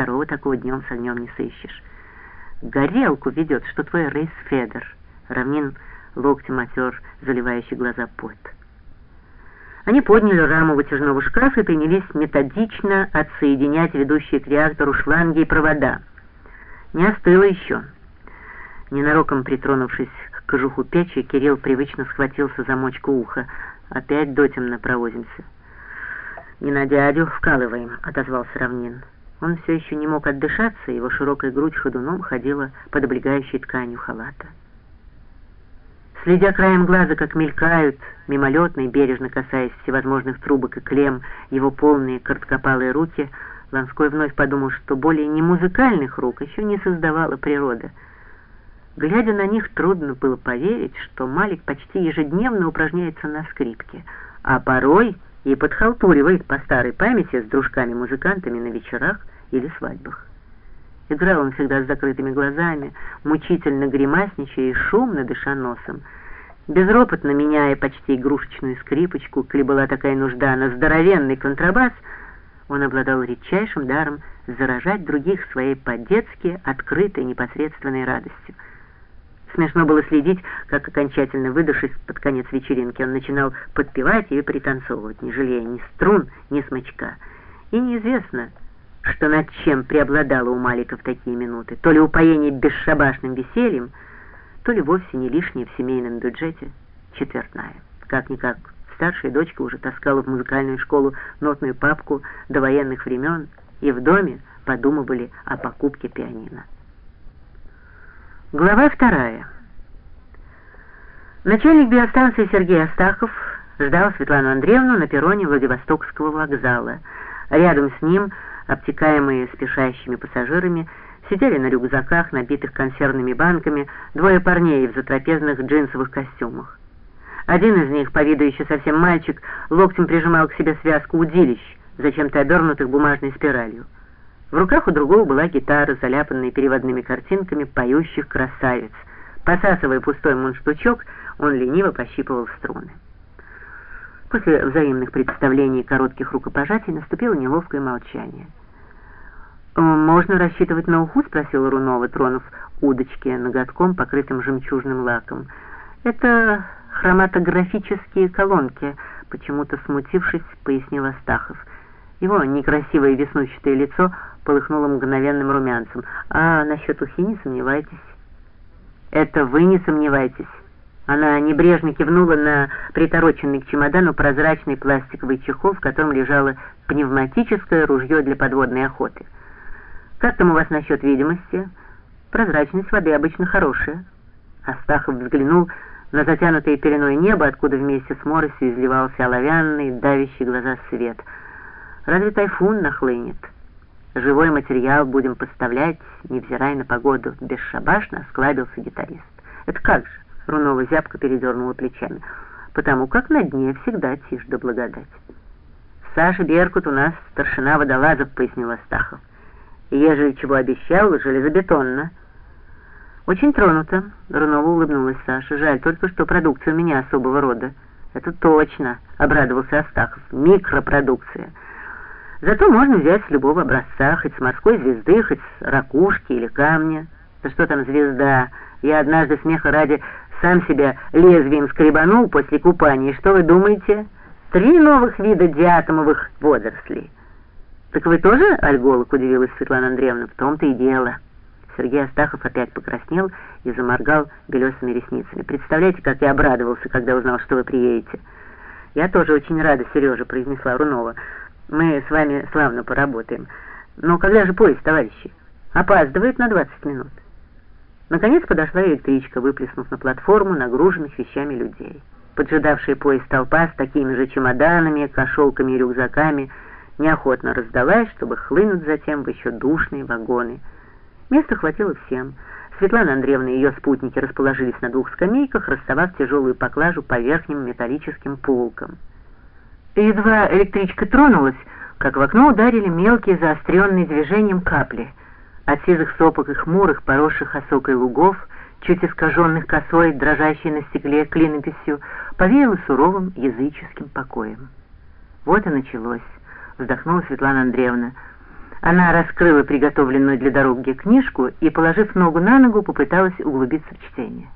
второго такого днем с огнем не сыщешь. Горелку ведет, что твой Рейс Федер. Равнин локтем отер, заливающий глаза пот. Они подняли раму вытяжного шкафа и принялись методично отсоединять ведущие к реактору шланги и провода. Не остыло еще. Ненароком притронувшись к кожуху печи, Кирилл привычно схватился за мочку уха. «Опять дотемно провозимся». «Не на дядю вкалываем», — отозвался Равнин. Он все еще не мог отдышаться, его широкая грудь ходуном ходила под облегающей тканью халата. Следя краем глаза, как мелькают, мимолетно и бережно касаясь всевозможных трубок и клем, его полные короткопалые руки, Ланской вновь подумал, что более не музыкальных рук еще не создавала природа. Глядя на них, трудно было поверить, что Малик почти ежедневно упражняется на скрипке, а порой и подхалтуривает по старой памяти с дружками-музыкантами на вечерах или свадьбах. Играл он всегда с закрытыми глазами, мучительно гримасничая и шумно дыша носом. Безропотно меняя почти игрушечную скрипочку, коли была такая нужда на здоровенный контрабас, он обладал редчайшим даром заражать других своей по-детски открытой непосредственной радостью. Смешно было следить, как окончательно выдавшись под конец вечеринки, он начинал подпевать и пританцовывать, не жалея ни струн, ни смычка. И неизвестно, что над чем преобладало у Малика в такие минуты, то ли упоение бесшабашным весельем, то ли вовсе не лишнее в семейном бюджете четвертная. Как-никак, старшая дочка уже таскала в музыкальную школу нотную папку до военных времен, и в доме подумывали о покупке пианино. Глава вторая. Начальник биостанции Сергей Астахов ждал Светлану Андреевну на перроне Владивостокского вокзала. Рядом с ним обтекаемые спешащими пассажирами, сидели на рюкзаках, набитых консервными банками, двое парней в затрапезных джинсовых костюмах. Один из них, по виду еще совсем мальчик, локтем прижимал к себе связку удилищ, зачем-то обернутых бумажной спиралью. В руках у другого была гитара, заляпанная переводными картинками поющих красавиц. Посасывая пустой мундштучок, он лениво пощипывал струны. После взаимных представлений и коротких рукопожатий наступило неловкое молчание. «Можно рассчитывать на уху?» — спросил Рунова, тронув удочки ноготком, покрытым жемчужным лаком. «Это хроматографические колонки», — почему-то смутившись, пояснил Астахов. Его некрасивое веснущатое лицо полыхнуло мгновенным румянцем. «А насчет ухи не сомневайтесь». «Это вы не сомневайтесь». Она небрежно кивнула на притороченный к чемодану прозрачный пластиковый чехол, в котором лежало пневматическое ружье для подводной охоты. «Как там у вас насчет видимости?» «Прозрачность воды обычно хорошая». Астахов взглянул на затянутое пеленой небо, откуда вместе с моросью изливался оловянный, давящий глаза свет. «Разве тайфун нахлынет?» «Живой материал будем поставлять, невзирая на погоду», — бесшабашно осклабился гитарист. «Это как же?» Рунова зябко передернула плечами. «Потому как на дне всегда тишь да благодать». «Саша Беркут у нас старшина водолазов», — пояснил Астахов. «Ежели чего обещал, железобетонно». «Очень тронуто», — Рунова улыбнулась Саша. «Жаль только, что продукция у меня особого рода». «Это точно», — обрадовался Астахов. «Микропродукция». Зато можно взять с любого образца, хоть с морской звезды, хоть с ракушки или камня. Да что там звезда? Я однажды смеха ради сам себя лезвием скребанул после купания. Что вы думаете? Три новых вида диатомовых водорослей. Так вы тоже альголог, удивилась Светлана Андреевна. В том-то и дело. Сергей Астахов опять покраснел и заморгал белесыми ресницами. Представляете, как я обрадовался, когда узнал, что вы приедете. Я тоже очень рада, Сережа, произнесла Рунова. Мы с вами славно поработаем. Но когда же поезд, товарищи? Опаздывает на 20 минут. Наконец подошла электричка, выплеснув на платформу нагруженных вещами людей. Поджидавшая поезд толпа с такими же чемоданами, кошелками и рюкзаками неохотно раздалась, чтобы хлынуть затем в еще душные вагоны. Места хватило всем. Светлана Андреевна и ее спутники расположились на двух скамейках, расставав тяжелую поклажу по верхним металлическим полкам. Едва электричка тронулась, как в окно ударили мелкие заостренные движением капли — от сизых сопок и хмурых, поросших осокой лугов, чуть искаженных косой, дрожащей на стекле клинописью, повеяло суровым языческим покоем. Вот и началось, вздохнула Светлана Андреевна. Она раскрыла приготовленную для дороги книжку и, положив ногу на ногу, попыталась углубиться в чтение.